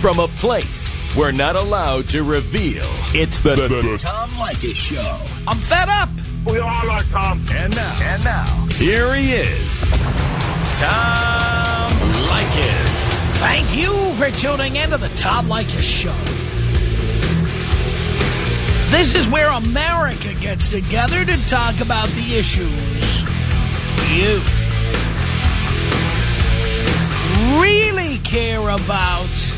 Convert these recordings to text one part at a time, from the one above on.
from a place we're not allowed to reveal. It's the, the, the Tom Leykis Show. I'm fed up. We all are, Tom. And now, and now, here he is, Tom Leykis. Thank you for tuning in to the Tom Leykis Show. This is where America gets together to talk about the issues you really care about.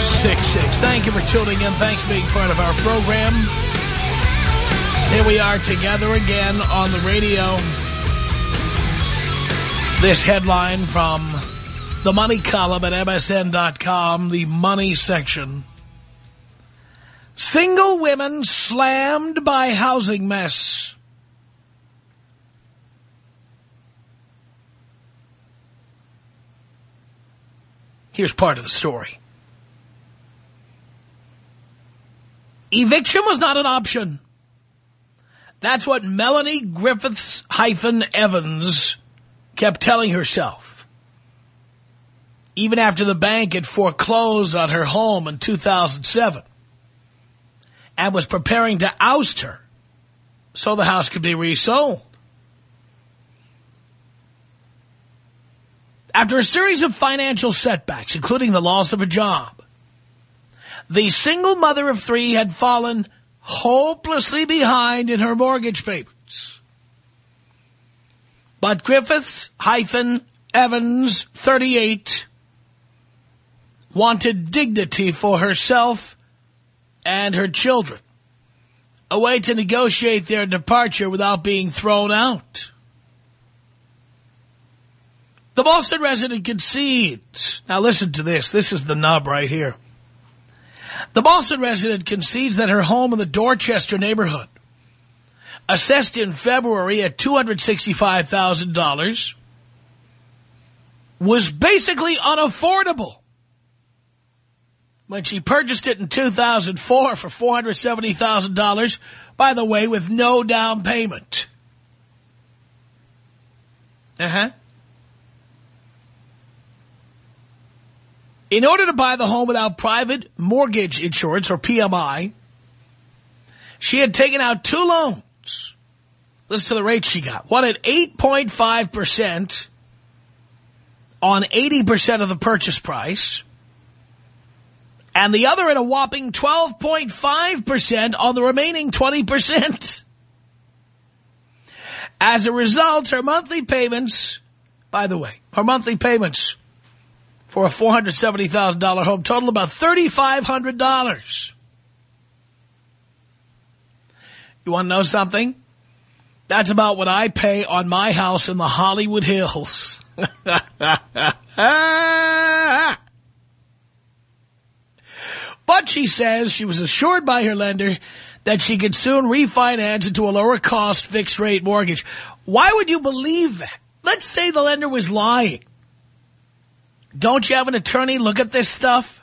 1-800-5800-866. Thank you for tuning in. Thanks for being part of our program. Here we are together again on the radio. This headline from the Money column at MSN.com, the Money section. Single women slammed by housing mess. Here's part of the story. Eviction was not an option. That's what Melanie Griffiths hyphen Evans kept telling herself. Even after the bank had foreclosed on her home in 2007 and was preparing to oust her so the house could be resold. After a series of financial setbacks, including the loss of a job, the single mother of three had fallen hopelessly behind in her mortgage payments. But Griffiths hyphen Evans, 38, wanted dignity for herself and her children. A way to negotiate their departure without being thrown out. The Boston resident concedes. Now listen to this. This is the nub right here. The Boston resident concedes that her home in the Dorchester neighborhood, assessed in February at $265,000, was basically unaffordable when she purchased it in 2004 for $470,000, by the way, with no down payment. Uh-huh. In order to buy the home without private mortgage insurance, or PMI, she had taken out two loans. Listen to the rate she got. One at 8.5% on 80% of the purchase price, and the other at a whopping 12.5% on the remaining 20%. As a result, her monthly payments, by the way, her monthly payments for a $470,000 home total about $3,500. You want to know something? That's about what I pay on my house in the Hollywood Hills. but she says she was assured by her lender that she could soon refinance into a lower cost fixed rate mortgage. Why would you believe that? Let's say the lender was lying. Don't you have an attorney look at this stuff?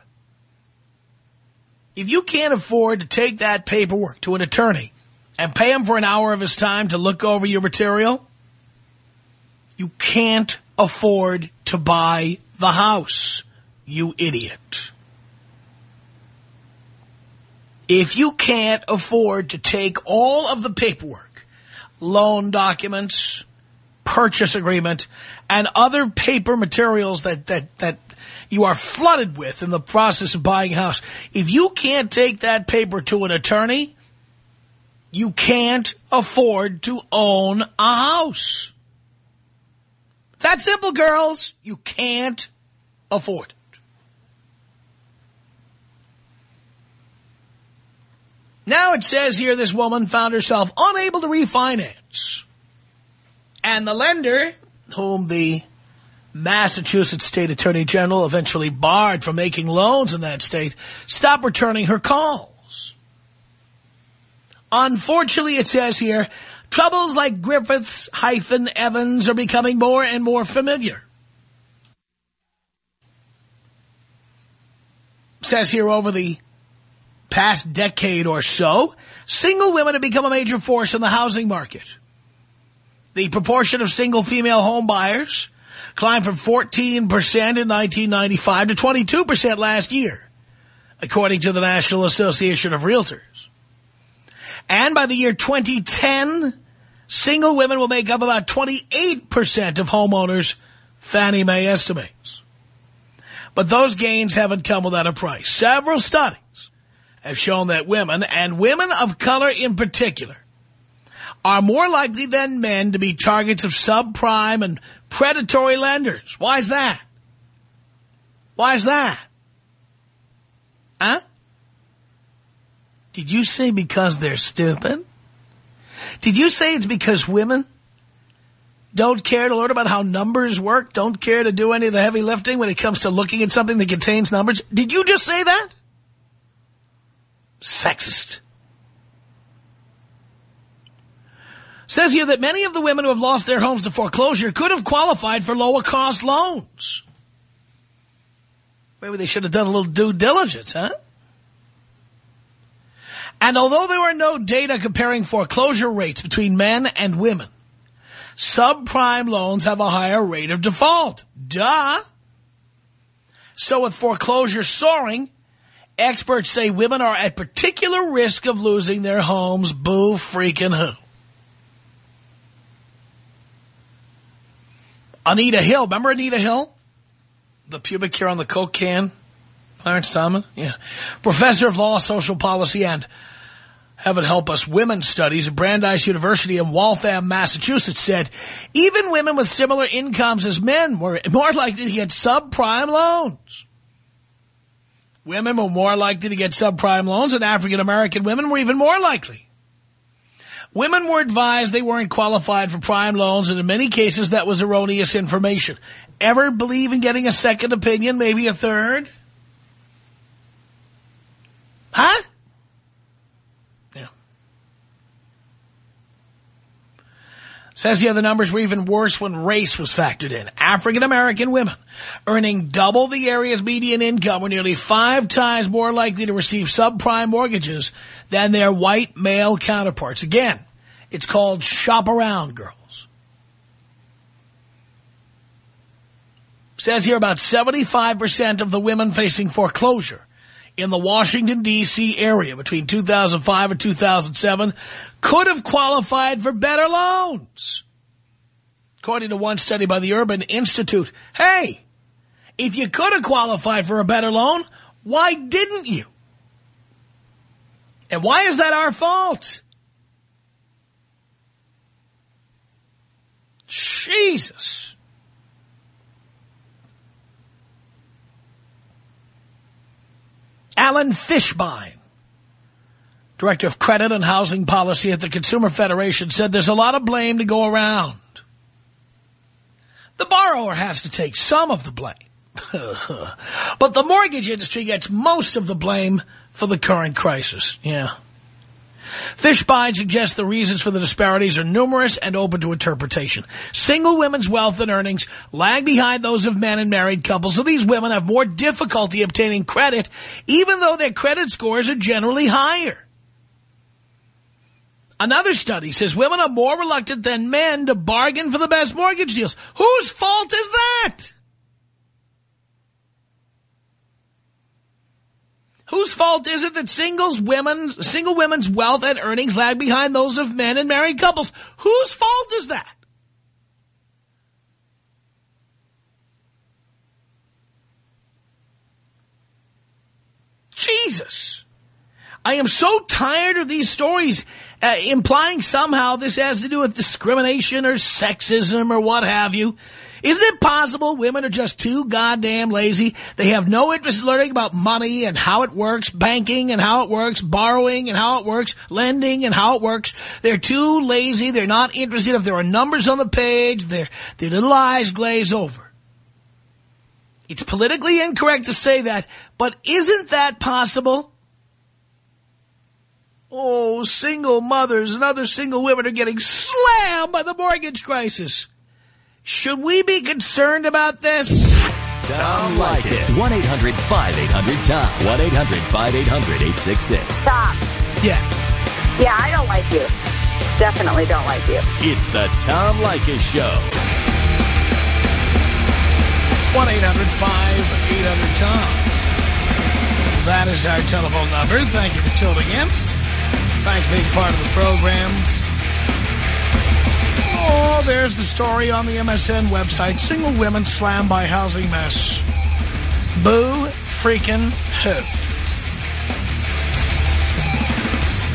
If you can't afford to take that paperwork to an attorney and pay him for an hour of his time to look over your material, you can't afford to buy the house, you idiot. If you can't afford to take all of the paperwork, loan documents, purchase agreement, and other paper materials that, that, that you are flooded with in the process of buying a house, if you can't take that paper to an attorney, you can't afford to own a house. It's That simple, girls. You can't afford it. Now it says here this woman found herself unable to refinance. And the lender, whom the Massachusetts State Attorney General, eventually barred from making loans in that state, stopped returning her calls. Unfortunately, it says here, troubles like Griffiths hyphen Evans are becoming more and more familiar. Says here over the past decade or so, single women have become a major force in the housing market. The proportion of single female home buyers climbed from 14% in 1995 to 22% last year, according to the National Association of Realtors. And by the year 2010, single women will make up about 28% of homeowners, Fannie Mae estimates. But those gains haven't come without a price. Several studies have shown that women, and women of color in particular, are more likely than men to be targets of subprime and predatory lenders. Why is that? Why is that? Huh? Did you say because they're stupid? Did you say it's because women don't care to learn about how numbers work, don't care to do any of the heavy lifting when it comes to looking at something that contains numbers? Did you just say that? Sexist. Says here that many of the women who have lost their homes to foreclosure could have qualified for lower cost loans. Maybe they should have done a little due diligence, huh? And although there are no data comparing foreclosure rates between men and women, subprime loans have a higher rate of default. Duh. So with foreclosure soaring, experts say women are at particular risk of losing their homes. Boo freaking who. Anita Hill. Remember Anita Hill? The pubic hair on the Coke can? Clarence Thomas? Yeah. Professor of Law, Social Policy, and Heaven Help Us Women's Studies at Brandeis University in Waltham, Massachusetts said even women with similar incomes as men were more likely to get subprime loans. Women were more likely to get subprime loans and African-American women were even more likely. Women were advised they weren't qualified for prime loans, and in many cases that was erroneous information. Ever believe in getting a second opinion, maybe a third? Huh? Yeah. Says here the numbers were even worse when race was factored in. African-American women earning double the area's median income were nearly five times more likely to receive subprime mortgages than their white male counterparts. Again, it's called Shop Around Girls. Says here about 75% of the women facing foreclosure in the Washington, D.C. area between 2005 and 2007 could have qualified for better loans. According to one study by the Urban Institute, hey, if you could have qualified for a better loan, why didn't you? And why is that our fault? Jesus. Alan Fishbein, Director of Credit and Housing Policy at the Consumer Federation, said there's a lot of blame to go around. The borrower has to take some of the blame. but the mortgage industry gets most of the blame for the current crisis. Yeah. Fishbein suggests the reasons for the disparities are numerous and open to interpretation. Single women's wealth and earnings lag behind those of men and married couples, so these women have more difficulty obtaining credit, even though their credit scores are generally higher. Another study says women are more reluctant than men to bargain for the best mortgage deals. Whose fault is that? Whose fault is it that singles women, single women's wealth and earnings lag behind those of men and married couples? Whose fault is that? Jesus. I am so tired of these stories uh, implying somehow this has to do with discrimination or sexism or what have you. Isn't it possible women are just too goddamn lazy? They have no interest in learning about money and how it works, banking and how it works, borrowing and how it works, lending and how it works. They're too lazy. They're not interested if there are numbers on the page. Their, their little eyes glaze over. It's politically incorrect to say that, but isn't that possible? Oh, single mothers and other single women are getting slammed by the mortgage crisis. Should we be concerned about this? Tom Leykis. 1-800-5800-TOM. 1-800-5800-866. Stop. Yeah. Yeah, I don't like you. Definitely don't like you. It's the Tom Leykis Show. 1-800-5800-TOM. That is our telephone number. Thank you for tuning in. Thanks for being part of the program. Oh, there's the story on the MSN website. Single women slammed by housing mess. Boo freaking who.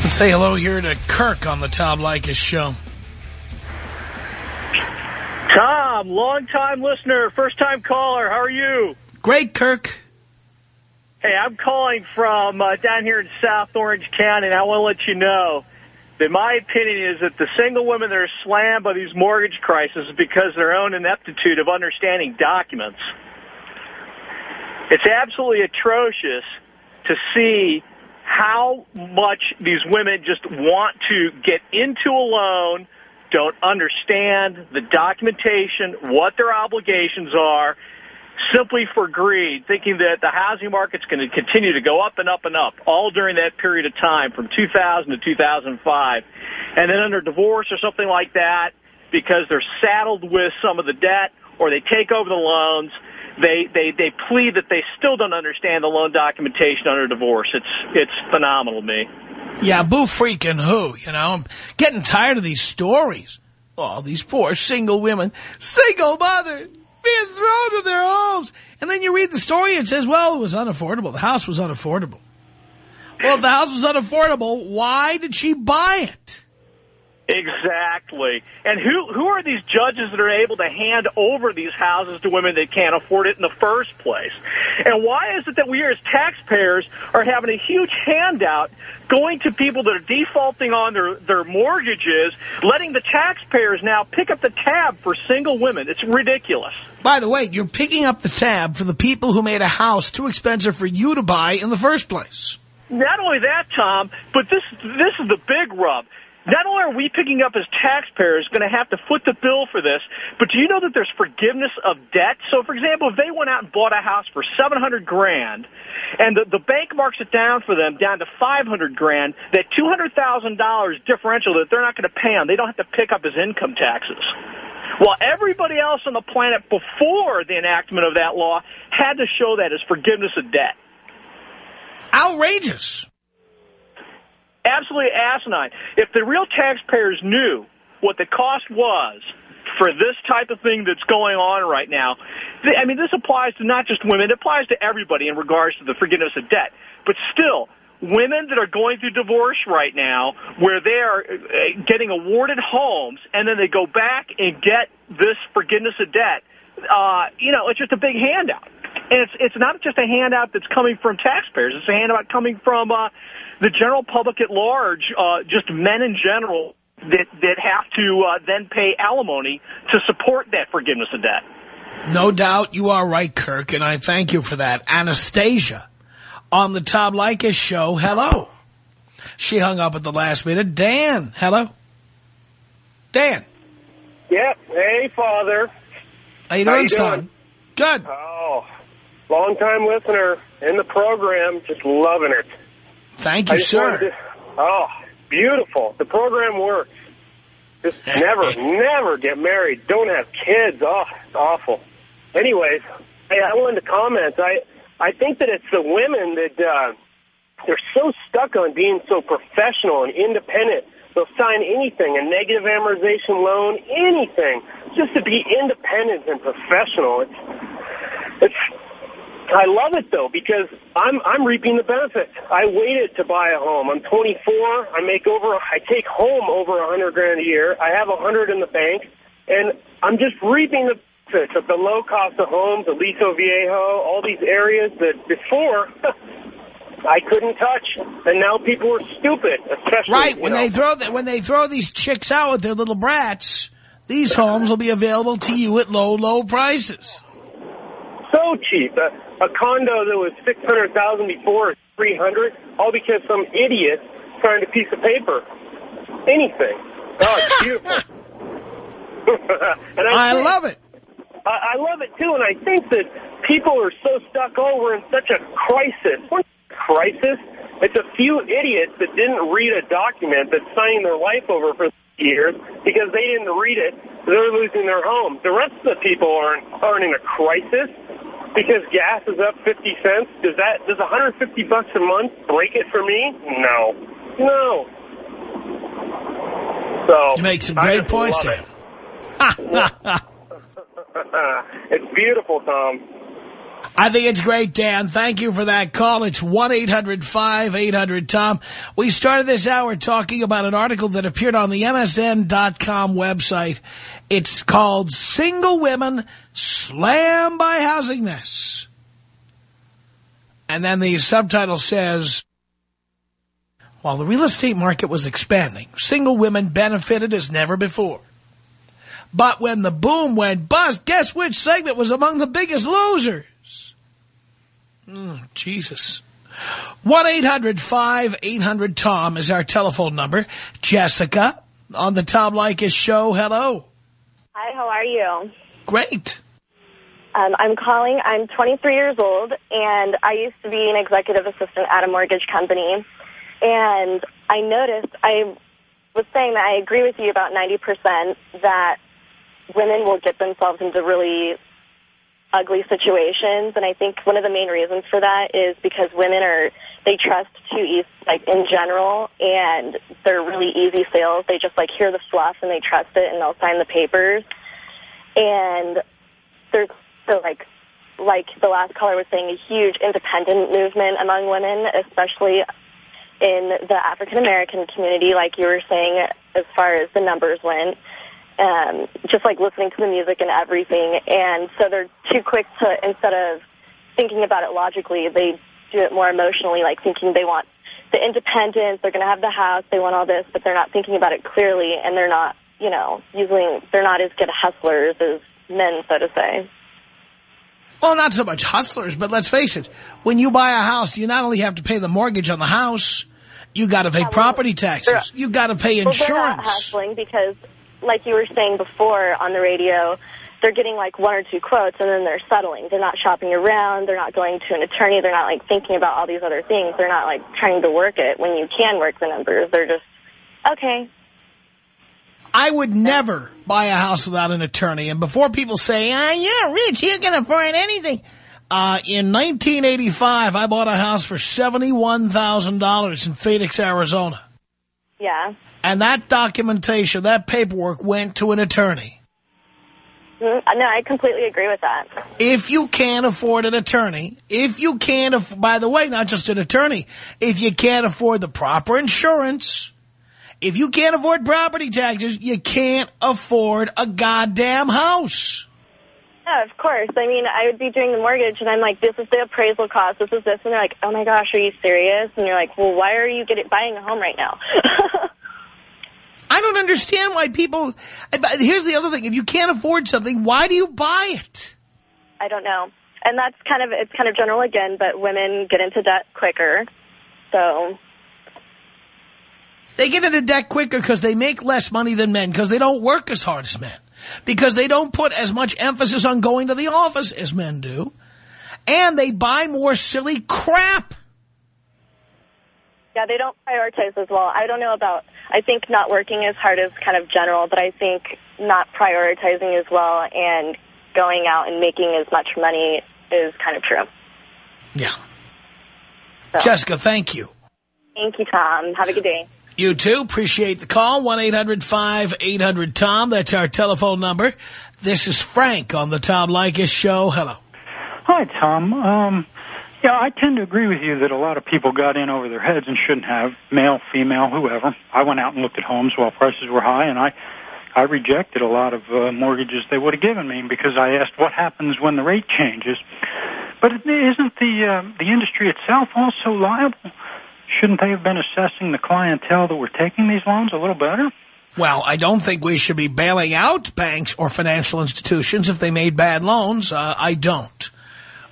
Let's say hello here to Kirk on the Tom Leykis show. Tom, long-time listener, first-time caller. How are you? Great, Kirk. Hey, I'm calling from uh, down here in South Orange County, and I want to let you know that my opinion is that the single women that are slammed by these mortgage crises is because of their own ineptitude of understanding documents. It's absolutely atrocious to see how much these women just want to get into a loan, don't understand the documentation, what their obligations are, simply for greed, thinking that the housing market's going to continue to go up and up and up, all during that period of time from 2000 to 2005. And then under divorce or something like that, because they're saddled with some of the debt or they take over the loans, they, they, they plead that they still don't understand the loan documentation under divorce. It's, it's phenomenal to me. Yeah, boo freaking who, you know? I'm getting tired of these stories. Oh, these poor single women, single mothers, being thrown to their homes. And then you read the story and it says, well, it was unaffordable. The house was unaffordable. Well, if the house was unaffordable, why did she buy it? Exactly. And who who are these judges that are able to hand over these houses to women that can't afford it in the first place? And why is it that we as taxpayers are having a huge handout going to people that are defaulting on their, their mortgages, letting the taxpayers now pick up the tab for single women? It's ridiculous. By the way, you're picking up the tab for the people who made a house too expensive for you to buy in the first place. Not only that, Tom, but this this is the big rub. Not only are we picking up as taxpayers going to have to foot the bill for this, but do you know that there's forgiveness of debt? So, for example, if they went out and bought a house for 700 grand and the, the bank marks it down for them down to 500 grand, that $200,000 differential that they're not going to pay on, they don't have to pick up as income taxes. Well, everybody else on the planet before the enactment of that law had to show that as forgiveness of debt. Outrageous. Absolutely asinine. If the real taxpayers knew what the cost was for this type of thing that's going on right now, I mean, this applies to not just women, it applies to everybody in regards to the forgiveness of debt. But still, women that are going through divorce right now, where they are uh, getting awarded homes, and then they go back and get this forgiveness of debt, uh, you know, it's just a big handout. And it's it's not just a handout that's coming from taxpayers. It's a handout coming from uh, the general public at large, uh, just men in general that that have to uh, then pay alimony to support that forgiveness of debt. No doubt you are right, Kirk, and I thank you for that. Anastasia on the Tom Leykis show. Hello. She hung up at the last minute. Dan, hello. Dan. Yep. Hey, Father. How you How doing, you son? doing? Good. Oh, long-time listener in the program. Just loving it. Thank you, sir. to- oh, beautiful. The program works. Just never, never get married. Don't have kids. Oh, it's awful. Anyways, hey, I wanted to comment. I, I think that it's the women that uh, they're so stuck on being so professional and independent. They'll sign anything, a negative amortization loan, anything, just to be independent and professional. It's, it's I love it though because I'm I'm reaping the benefits. I waited to buy a home. I'm 24. I make over. I take home over a hundred grand a year. I have a hundred in the bank, and I'm just reaping the benefits of the low cost of homes, Aliso Viejo, all these areas that before I couldn't touch, and now people are stupid. Especially Right, when know. they throw the, when they throw these chicks out with their little brats, these homes will be available to you at low, low prices. so cheap. A, a condo that was six hundred thousand before is three hundred, all because some idiot signed a piece of paper. Anything. Oh, it's beautiful. and I think- love it. I, I love it too, and I think that people are so stuck over in such a crisis. What crisis? It's a few idiots that didn't read a document that's signing their life over for years because they didn't read it. They're losing their home. The rest of the people aren't aren't in a crisis because gas is up 50 cents. Does that does 150 bucks a month break it for me? No, no. So You make some great points, there. It. it's beautiful, Tom. I think it's great, Dan. Thank you for that call. It's 1-800-5800-TOM. We started this hour talking about an article that appeared on the MSN.com website. It's called Single Women Slam by Housing Mess. And then the subtitle says, while the real estate market was expanding, single women benefited as never before. But when the boom went bust, guess which segment was among the biggest losers? Mm, Jesus. 1-800-5800-TOM is our telephone number. Jessica on the Tom Leykis show. Hello. Hi, how are you? Great. Um, I'm calling. I'm 23 years old, and I used to be an executive assistant at a mortgage company. And I noticed, I was saying that I agree with you about 90% that women will get themselves into really ugly situations. And I think one of the main reasons for that is because women are, they trust too easy, like in general, and they're really easy sales. They just like hear the fluff and they trust it and they'll sign the papers. And so like like the last caller was saying a huge independent movement among women, especially in the African American community, like you were saying, as far as the numbers went. Um, just like listening to the music and everything, and so they're too quick to instead of thinking about it logically, they do it more emotionally, like thinking they want the independence, they're going to have the house, they want all this, but they're not thinking about it clearly, and they're not, you know, using, they're not as good hustlers as men, so to say. Well, not so much hustlers, but let's face it. When you buy a house, you not only have to pay the mortgage on the house, you got to pay Yeah, property taxes. You got to pay insurance. Well, they're not hustling because, like you were saying before on the radio, they're getting like one or two quotes and then they're settling. They're not shopping around. They're not going to an attorney. They're not like thinking about all these other things. They're not like trying to work it when you can work the numbers. They're just, okay, I would never buy a house without an attorney. And before people say, ah, you're rich, you can afford anything. Uh, in 1985, I bought a house for $71,000 in Phoenix, Arizona. yeah. And that documentation, that paperwork went to an attorney. Mm, No, I completely agree with that. If you can't afford an attorney, if you can't, by the way, not just an attorney, if you can't afford the proper insurance, if you can't afford property taxes, you can't afford a goddamn house. Yeah, of course. I mean, I would be doing the mortgage, and I'm like, this is the appraisal cost, this is this, and they're like, oh my gosh, are you serious? And you're like, well, why are you getting buying a home right now? I don't understand why people, but here's the other thing, if you can't afford something, why do you buy it? I don't know. And that's kind of, it's kind of general again, but women get into debt quicker. So, They get into debt quicker because they make less money than men, because they don't work as hard as men, because they don't put as much emphasis on going to the office as men do, and they buy more silly crap. yeah, they don't prioritize as well. I don't know about, I think not working as hard is kind of general, but I think not prioritizing as well and going out and making as much money is kind of true. Yeah. So, Jessica, thank you. thank you, Tom. Have a good day. You too. Appreciate the call. 1-800-5800-TOM. That's our telephone number. This is Frank on the Tom Leykis Show. Hello. Hi, Tom. Um, yeah, I tend to agree with you that a lot of people got in over their heads and shouldn't have, male, female, whoever. I went out and looked at homes while prices were high, and I, I rejected a lot of uh, mortgages they would have given me because I asked what happens when the rate changes. But isn't the uh, the industry itself also liable? Shouldn't they have been assessing the clientele that were taking these loans a little better? Well, I don't think we should be bailing out banks or financial institutions if they made bad loans. Uh, I don't.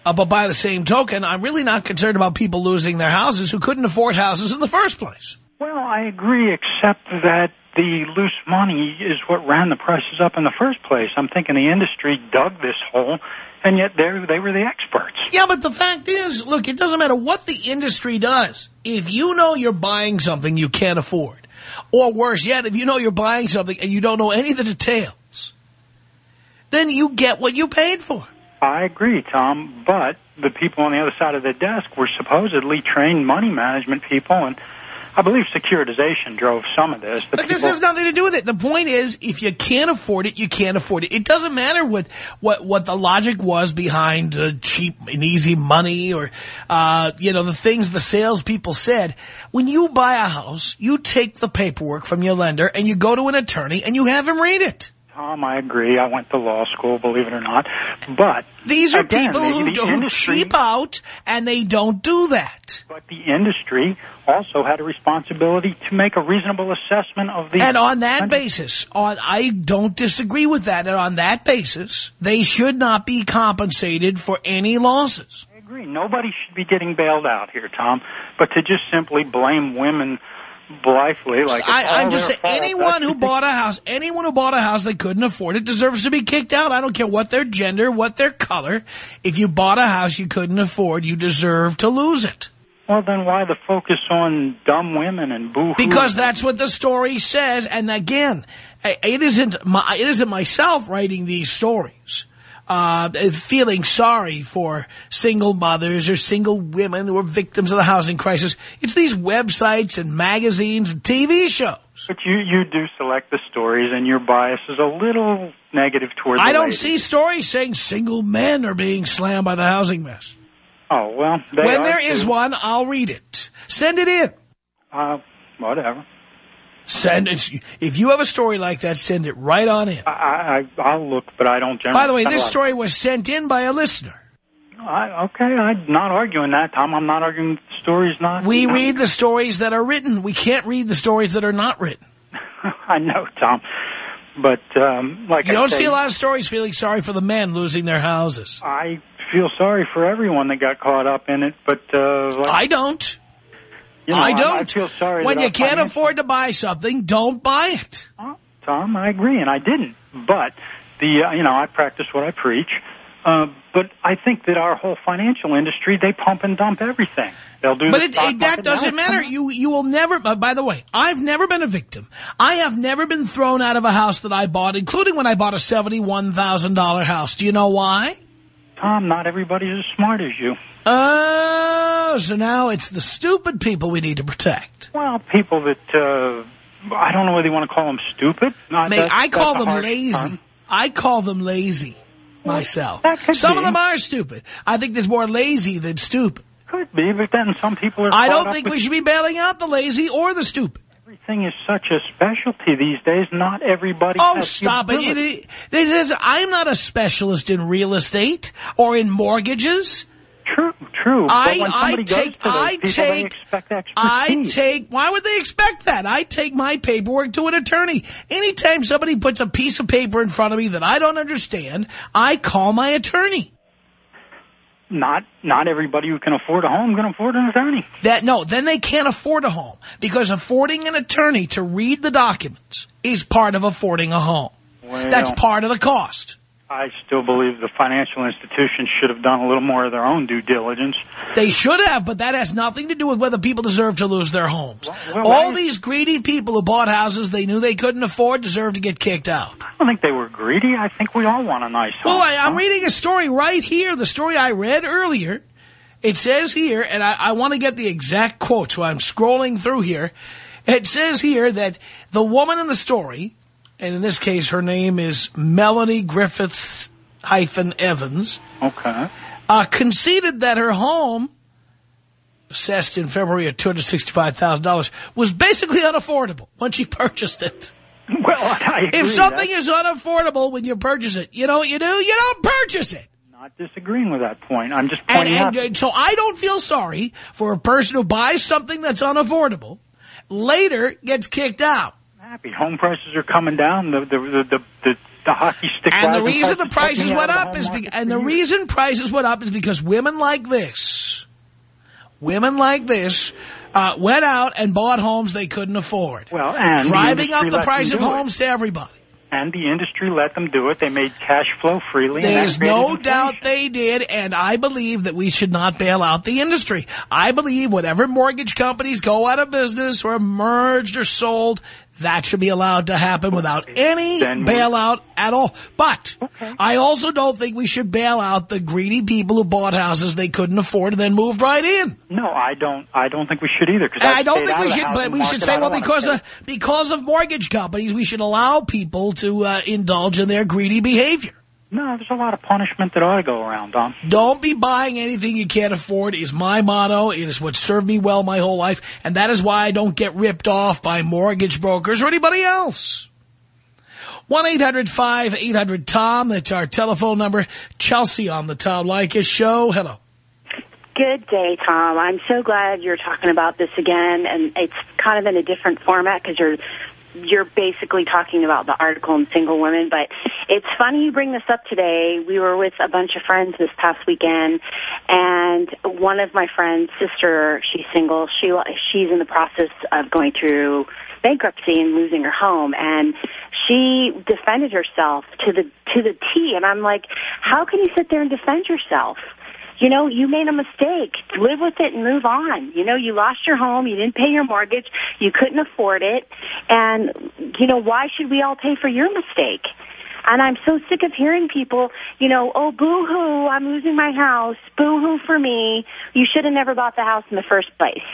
Uh, but by the same token, I'm really not concerned about people losing their houses who couldn't afford houses in the first place. Well, I agree, except that the loose money is what ran the prices up in the first place. I'm thinking the industry dug this hole, and yet they they were the experts. Yeah, but the fact is, look, it doesn't matter what the industry does. If you know you're buying something you can't afford, or worse yet, if you know you're buying something and you don't know any of the details, then you get what you paid for. I agree, Tom, but the people on the other side of the desk were supposedly trained money management people, and I believe securitization drove some of this. The But this has nothing to do with it. The point is, if you can't afford it, you can't afford it. It doesn't matter what what what the logic was behind uh, cheap and easy money, or uh, you know the things the salespeople said. When you buy a house, you take the paperwork from your lender and you go to an attorney and you have him read it. Tom, I agree. I went to law school, believe it or not. But These are again, people who, industry, cheap out and they don't do that. But the industry also had a responsibility to make a reasonable assessment of the. And on that basis, on I don't disagree with that. And on that basis, they should not be compensated for any losses. I agree. Nobody should be getting bailed out here, Tom. But to just simply blame women blithely, like I, I'm just saying, anyone who bought a house, anyone who bought a house that couldn't afford it deserves to be kicked out. I don't care what their gender, what their color. If you bought a house you couldn't afford, you deserve to lose it. Well, then why the focus on dumb women and boo? Because that's what the story says. And again, it isn't my, it isn't myself writing these stories. Uh, feeling sorry for single mothers or single women who are victims of the housing crisis. It's these websites and magazines and TV shows. But you you do select the stories, and your bias is a little negative towards. I don't ladies. see stories saying single men are being slammed by the housing mess. Oh well, they when there is too. one, I'll read it. Send it in. Uh, whatever. Send it. If you have a story like that, send it right on in. I, I I'll look, but I don't generally. By the way, this story was sent in by a listener. I, okay, I'm not arguing that, Tom. I'm not arguing the story's not. We read the stories that are written. We can't read the stories that are not written. I know, Tom. But um, like You I don't say, see a lot of stories feeling sorry for the men losing their houses. I feel sorry for everyone that got caught up in it, but uh, like, I don't. You know, I don't. I feel sorry when you can't afford to buy something, don't buy it. Oh, Tom, I agree, and I didn't. But the uh, you know I practice what I preach. Uh, but I think that our whole financial industry they pump and dump everything. They'll do. But the it, it, that doesn't matter. You you will never. uh, By the way, I've never been a victim. I have never been thrown out of a house that I bought, including when I bought a seventy-one thousand dollar house. Do you know why? Tom, not everybody's as smart as you. Oh, so now it's the stupid people we need to protect. Well, people that uh, I don't know whether you want to call them stupid. Not, May I call them lazy. term. I call them lazy myself. could Some be. of them are stupid. I think there's more lazy than stupid. Could be, but then some people are. I don't think we should be bailing out the lazy or the stupid. Everything is such a specialty these days. Not everybody. Oh, stop it. ability. It- it- This is, I'm not a specialist in real estate or in mortgages. True, true. I- but when I take- to those I people, take-. I take, why would they expect that? I take my paperwork to an attorney. Anytime somebody puts a piece of paper in front of me that I don't understand, I call my attorney. not not everybody who can afford a home can afford an attorney. That no, then they can't afford a home because affording an attorney to read the documents is part of affording a home. Well, That's part of the cost. I still believe the financial institutions should have done a little more of their own due diligence. They should have, but that has nothing to do with whether people deserve to lose their homes. well, All these greedy people who bought houses they knew they couldn't afford deserve to get kicked out. I don't think they were greedy. I think we all want a nice home. Well, I, I'm reading a story right here, the story I read earlier. It says here, and I, I want to get the exact quote, so I'm scrolling through here. It says here that the woman in the story, and in this case her name is Melanie Griffiths hyphen Evans, Okay. uh, conceded that her home, assessed in February at $265,000, was basically unaffordable when she purchased it. Well. If something That's is unaffordable when you purchase it, you know what you do? You don't purchase it. not disagreeing with that point. I'm just And, pointing and, out. and so I don't feel sorry for a person who buys something that's unaffordable, later gets kicked out. Happy. Home prices are coming down. The the the the, the the hockey stick. And the reason the prices went up is be and the years. reason prices went up is because women like this, women like this, uh, went out and bought homes they couldn't afford, Well, and the driving up the price of do it. homes to everybody. And the industry let them do it. They made cash flow freely. There's no inflation. doubt they did, and I believe that we should not bail out the industry. I believe whatever mortgage companies go out of business or merged or sold, that should be allowed to happen without any bailout at all. But I also don't think we should bail out the greedy people who bought houses they couldn't afford and then moved right in. No, I don't. I don't think we should either. Cause I've I don't think we should, but we should say, well, because of, because of mortgage companies, we should allow people to uh, indulge in their greedy behavior. No, there's a lot of punishment that ought to go around, Don. Don't be buying anything you can't afford is my motto. It is what served me well my whole life. And that is why I don't get ripped off by mortgage brokers or anybody else. 1-800-5800-TOM. That's our telephone number. Chelsea on the Tom Leykis show. Hello. Good day, Tom. I'm so glad you're talking about this again, and it's kind of in a different format because you're you're basically talking about the article in Single Women. But it's funny you bring this up today. We were with a bunch of friends this past weekend, and one of my friends' sister, she's single. She she's in the process of going through bankruptcy and losing her home, and she defended herself to the to the T. And I'm like, how can you sit there and defend yourself? You know, you made a mistake. Live with it and move on. You know, you lost your home, you didn't pay your mortgage, you couldn't afford it, and, you know, why should we all pay for your mistake? And I'm so sick of hearing people, you know, oh, boo-hoo, I'm losing my house. Boo-hoo for me. You should have never bought the house in the first place.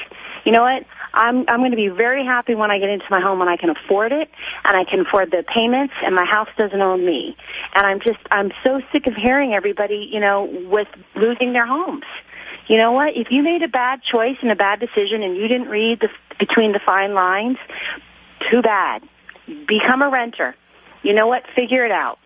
You know what? I'm I'm going to be very happy when I get into my home and I can afford it and I can afford the payments and my house doesn't own me. And I'm just I'm so sick of hearing everybody, you know, with losing their homes. You know what? If you made a bad choice and a bad decision and you didn't read the between the fine lines, too bad. Become a renter. You know what? Figure it out.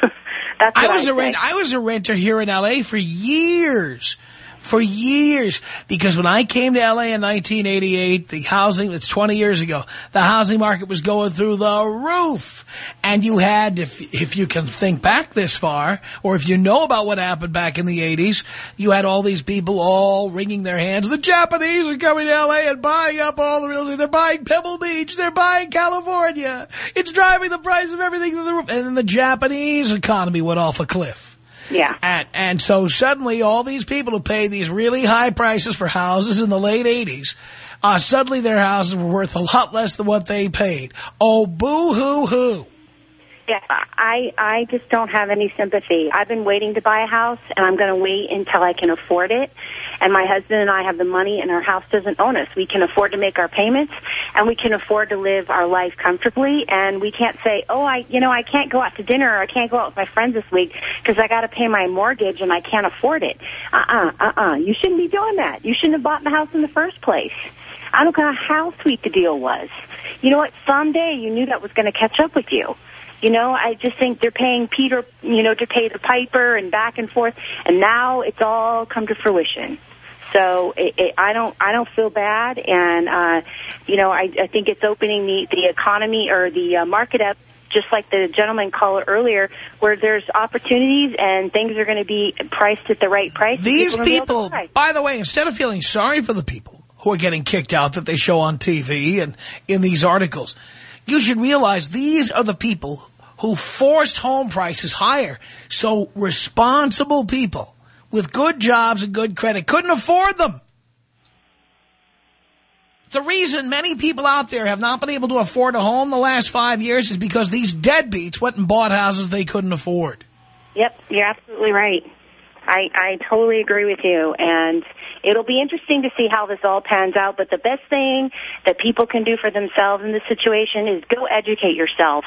That's I was I a rent. say. I was a renter here in L.A. for years, for years. Because when I came to L.A. in 1988, the housing, it's 20 years ago, the housing market was going through the roof. And you had, if, if you can think back this far, or if you know about what happened back in the 80s, you had all these people all wringing their hands. The Japanese are coming to L.A. and buying up all the real estate. They're buying Pebble Beach. They're buying California. It's driving the price of everything to the roof. And then the Japanese economy went off a cliff. Yeah. And, and so suddenly all these people who paid these really high prices for houses in the late 80s, uh, suddenly their houses were worth a lot less than what they paid. Oh, boo-hoo-hoo. Yeah, I I just don't have any sympathy. I've been waiting to buy a house, and I'm going to wait until I can afford it. And my husband and I have the money, and our house doesn't own us. We can afford to make our payments, and we can afford to live our life comfortably. And we can't say, "Oh, I you know I can't go out to dinner, or I can't go out with my friends this week because I got to pay my mortgage and I can't afford it." Uh-uh, uh-uh. You shouldn't be doing that. You shouldn't have bought the house in the first place. I don't care how sweet the deal was. You know what? Someday you knew that was going to catch up with you. You know, I just think they're paying Peter, you know, to pay the piper and back and forth, and now it's all come to fruition. So it, it, I don't, I don't feel bad, and uh, you know, I, I think it's opening the the economy or the uh, market up, just like the gentleman caller earlier, where there's opportunities and things are going to be priced at the right price. These will be able to people, by the way, instead of feeling sorry for the people who are getting kicked out that they show on TV and in these articles, you should realize these are the people who forced home prices higher. So responsible people with good jobs and good credit couldn't afford them. The reason many people out there have not been able to afford a home the last five years is because these deadbeats went and bought houses they couldn't afford. Yep, you're absolutely right. I, I totally agree with you. And it'll be interesting to see how this all pans out. But the best thing that people can do for themselves in this situation is go educate yourself.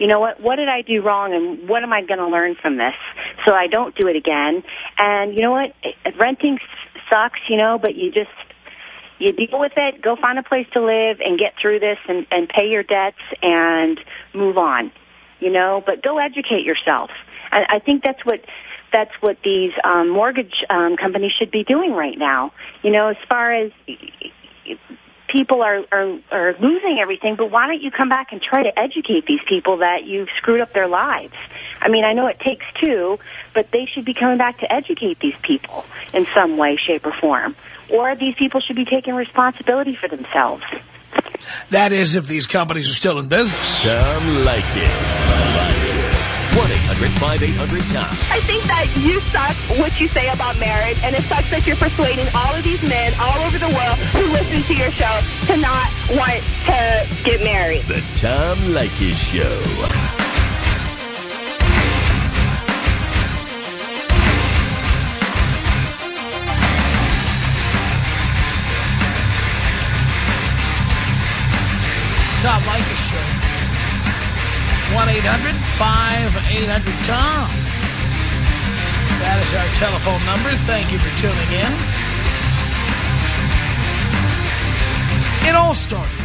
You know what? What did I do wrong and what am I going to learn from this so I don't do it again? And you know what? Renting sucks, you know, but you just, you deal with it, go find a place to live and get through this and, and pay your debts and move on, you know, but go educate yourself. I, I think that's what that's what these um, mortgage um, companies should be doing right now. You know, as far as people are, are are losing everything, but why don't you come back and try to educate these people that you've screwed up their lives? I mean, I know it takes two, but they should be coming back to educate these people in some way, shape, or form. Or these people should be taking responsibility for themselves. That is if these companies are still in business. Tom Leykis. 1-800-5800-TOM. I think that you suck what you say about marriage, and it sucks that you're persuading all of these men all over the world who listen to your show to not want to get married. The Tom Leykis Show. Tom Leykis Show. 1-800-5800-TOM. That is our telephone number. Thank you for tuning in. It all started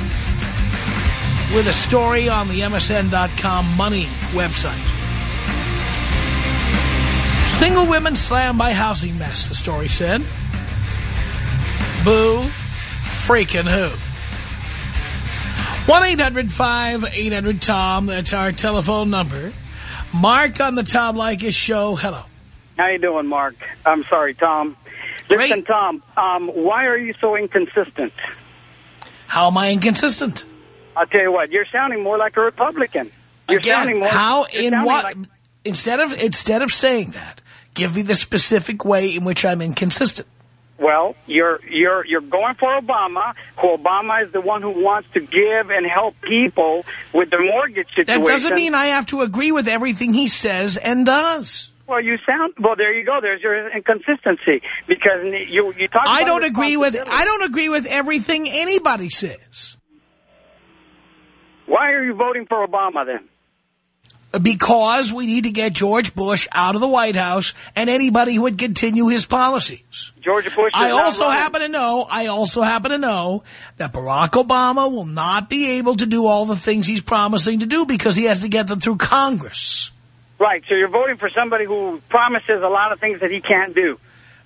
with a story on the MSN.com money website. Single women slammed by housing mess, the story said. Boo, freaking who? 1-800-5800-TOM. That's our telephone number. Mark on the Tom Leykis show. Hello. How you doing, Mark? I'm sorry, Tom. Listen, Tom, um, why are you so inconsistent? How am I inconsistent? I'll tell you what, you're sounding more like a Republican. You're sounding Again, more, how, in sounding what, like- instead of, instead of saying that, give me the specific way in which I'm inconsistent. Well, you're you're you're going for Obama, who Obama is the one who wants to give and help people with the mortgage situation. That doesn't mean I have to agree with everything he says and does. Well, you sound well. There you go. There's your inconsistency because you you talk. I don't agree with. I don't agree with everything anybody says. Why are you voting for Obama then? Because we need to get George Bush out of the White House and anybody who would continue his policies. George Bush. I also happen to know, I also happen to know that Barack Obama will not be able to do all the things he's promising to do because he has to get them through Congress. Right. So you're voting for somebody who promises a lot of things that he can't do.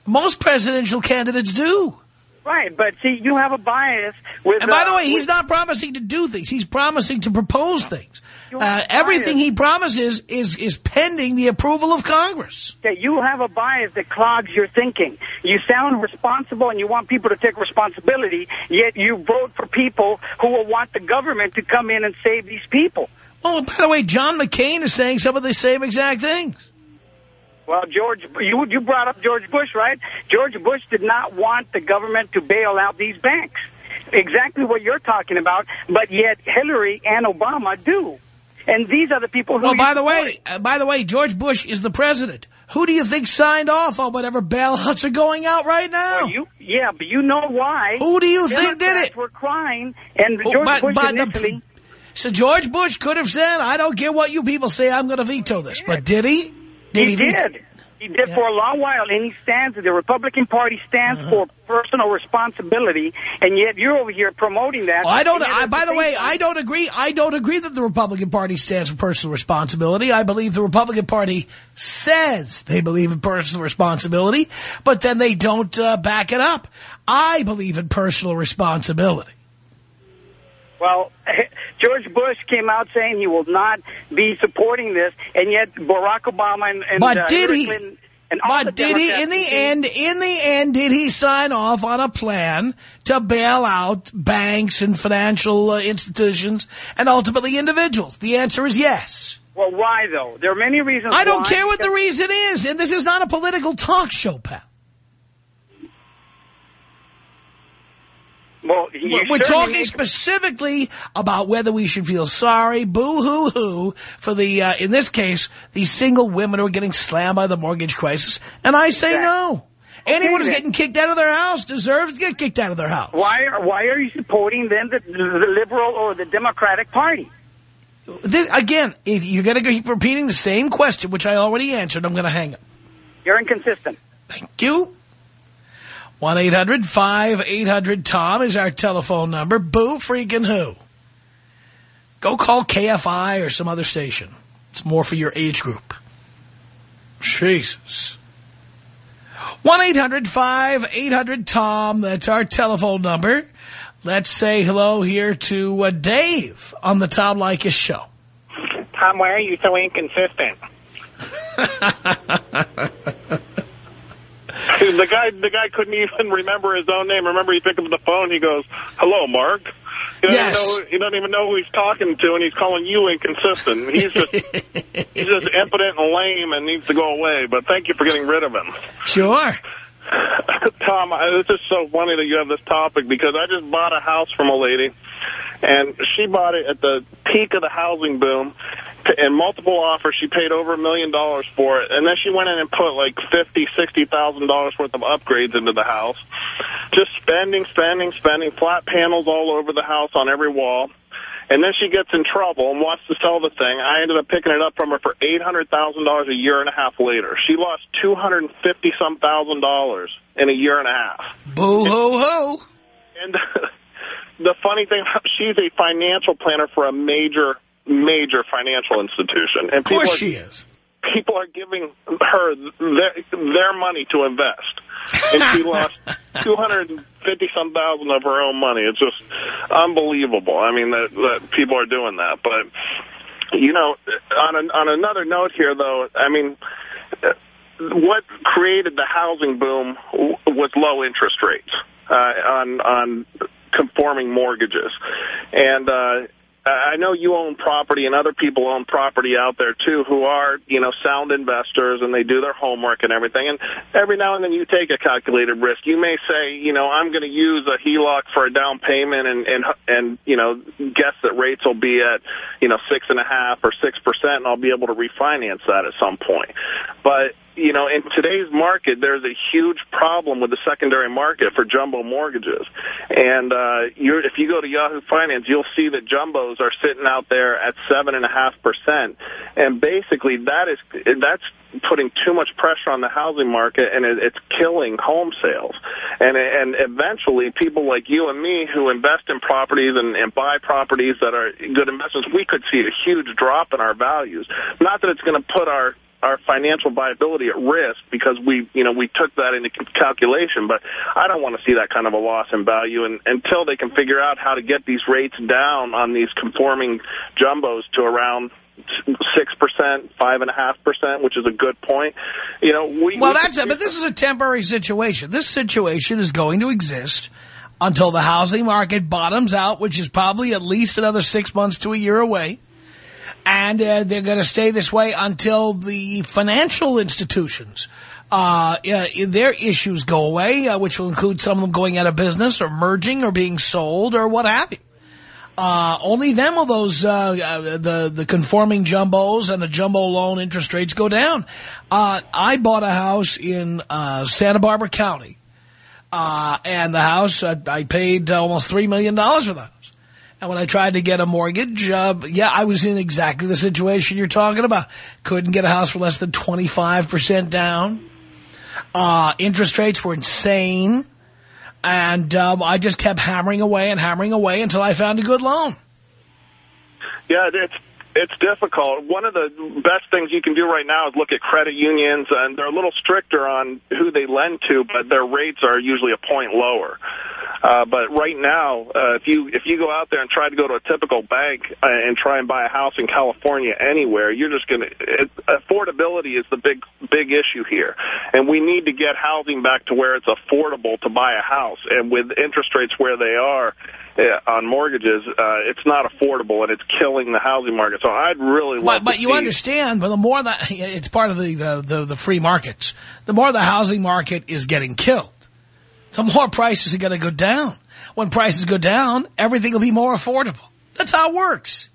Most presidential candidates do. Right. But see, you have a bias with. And by the uh, way, he's not promising to do things. He's promising to propose things. Uh, everything he promises is, is pending the approval of Congress. that you have a bias that clogs your thinking. You sound responsible and you want people to take responsibility, yet you vote for people who will want the government to come in and save these people. Oh, by the way, John McCain is saying some of the same exact things. Well, George, you you brought up George Bush, right? George Bush did not want the government to bail out these banks. Exactly what you're talking about, but yet Hillary and Obama do. And these are the people who. Oh, you by the way, uh, by the way, George Bush is the president. Who do you think signed off on whatever bailouts are going out right now? Well, you, yeah, but you know why. Who do you think did it? were crying, and Oh, George but- Bush but the- initially. So George Bush could have said, I don't care what you people say, I'm going to veto this. But did he? He veto- did. He did for a long while, and he stands. That the Republican Party stands Uh-huh. for personal responsibility, and yet you're over here promoting that. Well, I don't. I, by the way, I don't agree. I don't agree that the Republican Party stands for personal responsibility. I believe the Republican Party says they believe in personal responsibility, but then they don't uh, back it up. I believe in personal responsibility. Well, George Bush came out saying he will not be supporting this, and yet Barack Obama and, and But uh, did he? Clinton and all the But did he? In the end, in the end, did he sign off on a plan to bail out banks and financial uh, institutions and ultimately individuals? The answer is yes. Well, why though? There are many reasons. I don't why, care what the reason is, and this is not a political talk show, pal. Well, We're, talking specifically about whether we should feel sorry, boo-hoo-hoo, for the, uh, in this case, these single women who are getting slammed by the mortgage crisis. And I say Exactly. no. Anyone who's getting kicked out of their house deserves to get kicked out of their house. Why are why are you supporting then the, the liberal or the Democratic Party? This, again, if you're going to keep repeating the same question, which I already answered, I'm going to hang up. You're inconsistent. Thank you. 1-800-5800-TOM is our telephone number. Boo freaking who? Go call KFI or some other station. It's more for your age group. Jesus. 1-800-5800-TOM. That's our telephone number. Let's say hello here to uh, Dave on the Tom Leykis show. Tom, why are you so inconsistent? the guy, the guy couldn't even remember his own name. Remember, he picked up the phone. He goes, "Hello, Mark." He doesn't, Yes. know, he doesn't even know who he's talking to, and he's calling you inconsistent. He's just he's just impotent and lame and needs to go away. But thank you for getting rid of him. Sure. Tom, it's just so funny that you have this topic because I just bought a house from a lady, and she bought it at the peak of the housing boom. In multiple offers, she paid over a million dollars for it, and then she went in and put like fifty, sixty thousand dollars worth of upgrades into the house. Just spending, spending, spending, flat panels all over the house on every wall. And then she gets in trouble and wants to sell the thing. I ended up picking it up from her for $800,000 a year and a half later. She lost 250-some thousand dollars in a year and a half. Boo-hoo-hoo. And the funny thing, she's a financial planner for a major, major financial institution. And Of course people are, she is. People are giving her their, their money to invest. And she lost 250 some thousand of her own money. It's just unbelievable. I mean, that, that people are doing that. But, you know, on, an, on another note here, though, I mean, what created the housing boom was low interest rates uh, on on conforming mortgages, and uh, I know you own property and other people own property out there too who are you know sound investors and they do their homework and everything. And every now and then you take a calculated risk. You may say you know I'm going to use a HELOC for a down payment and and and you know guess that rates will be at you know six and a half or six percent and I'll be able to refinance that at some point. But you know, in today's market, there's a huge problem with the secondary market for jumbo mortgages. And uh, you're, if you go to Yahoo Finance, you'll see that jumbos are sitting out there at seven and a half percent. And basically, that is that's putting too much pressure on the housing market, and it, it's killing home sales. And and eventually, people like you and me who invest in properties and, and buy properties that are good investments, we could see a huge drop in our values. Not that it's going to put our our financial viability at risk because we, you know, we took that into calculation. But I don't want to see that kind of a loss in value and, until they can figure out how to get these rates down on these conforming jumbos to around six percent, five and a half percent, which is a good point. You know, we Well, we that's it. But this is a temporary situation. This situation is going to exist until the housing market bottoms out, which is probably at least another six months to a year away. And uh, they're going to stay this way until the financial institutions, uh, uh, their issues go away, uh, which will include some of them going out of business or merging or being sold or what have you. Uh, only then will those, the, the conforming jumbos and the jumbo loan interest rates go down. I bought a house in, Santa Barbara County. And the house, uh, I paid almost $3 million for house. And when I tried to get a mortgage, uh, yeah, I was in exactly the situation you're talking about. Couldn't get a house for less than 25% down. Uh, interest rates were insane. And um, I just kept hammering away and hammering away until I found a good loan. Yeah, it's it's difficult. One of the best things you can do right now is look at credit unions, and they're a little stricter on who they lend to, but their rates are usually a point lower. Uh, but right now, uh, if you if you go out there and try to go to a typical bank uh, and try and buy a house in California anywhere, you're just going to affordability is the big big issue here, and we need to get housing back to where it's affordable to buy a house. And with interest rates where they are uh, on mortgages, uh, it's not affordable, and it's killing the housing market. So I'd really like But, but you see- understand, but the more that, it's part of the, the, the, the free markets, the more the housing market is getting killed, the more prices are going to go down. When prices go down, everything will be more affordable. That's how it works.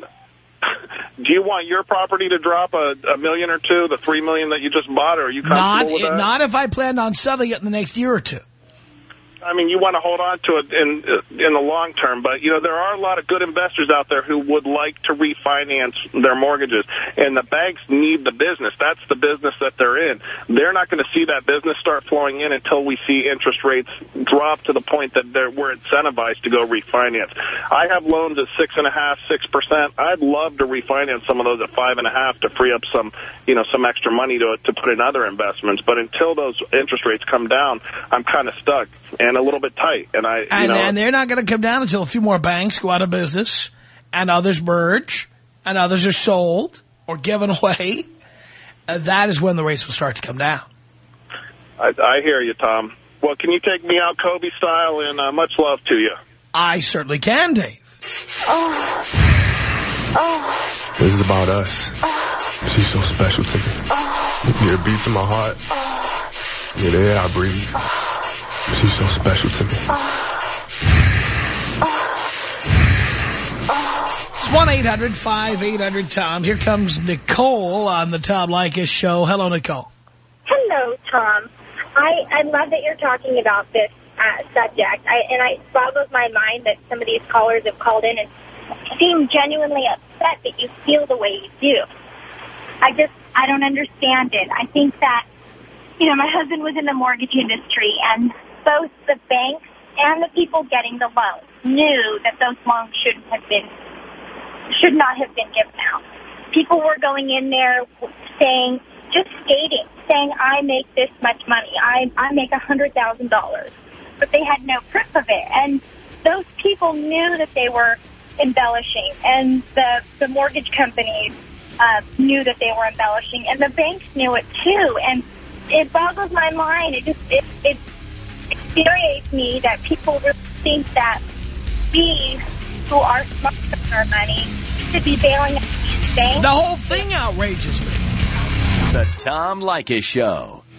Do you want your property to drop a, a million or two, the three million that you just bought, or are you comfortable Not, with that? not if I planned on selling it in the next year or two. I mean, you want to hold on to it in in the long term, but you know there are a lot of good investors out there who would like to refinance their mortgages, and the banks need the business. That's the business that they're in. They're not going to see that business start flowing in until we see interest rates drop to the point that they're we're incentivized to go refinance. I have loans at six and a half, six percent. I'd love to refinance some of those at five and a half to free up some, you know, some extra money to to put in other investments. But until those interest rates come down, I'm kind of stuck. And and a little bit tight. And I, you And, know, and they're not going to come down until a few more banks go out of business and others merge and others are sold or given away. Uh, that is when the rates will start to come down. I, I hear you, Tom. Well, can you take me out Kobe style? And uh, much love to you. I certainly can, Dave. Oh. Oh. This is about us. She's so special to me. Yeah, it beats in my heart. Yeah, the air I breathe. She's so special to me. It's 1-800-5800-TOM. Here comes Nicole on the Tom Leykis show. Hello, Nicole. Hello, Tom. I, I love that you're talking about this uh, subject. I, and I, it boggles my mind that some of these callers have called in and seem genuinely upset that you feel the way you do. I just, I don't understand it. I think that, you know, my husband was in the mortgage industry and both the banks and the people getting the loans knew that those loans shouldn't have been, should not have been given out. People were going in there saying, just stating, saying, I make this much money. I, I make a $100,000. But they had no proof of it. And those people knew that they were embellishing. And the, the mortgage companies uh, knew that they were embellishing. And the banks knew it too. And it boggles my mind. It just, it, it infuriates me that people really think that we, who are smart with our money, should be bailing out these banks. The whole thing outrages me. The Tom Leykis Show.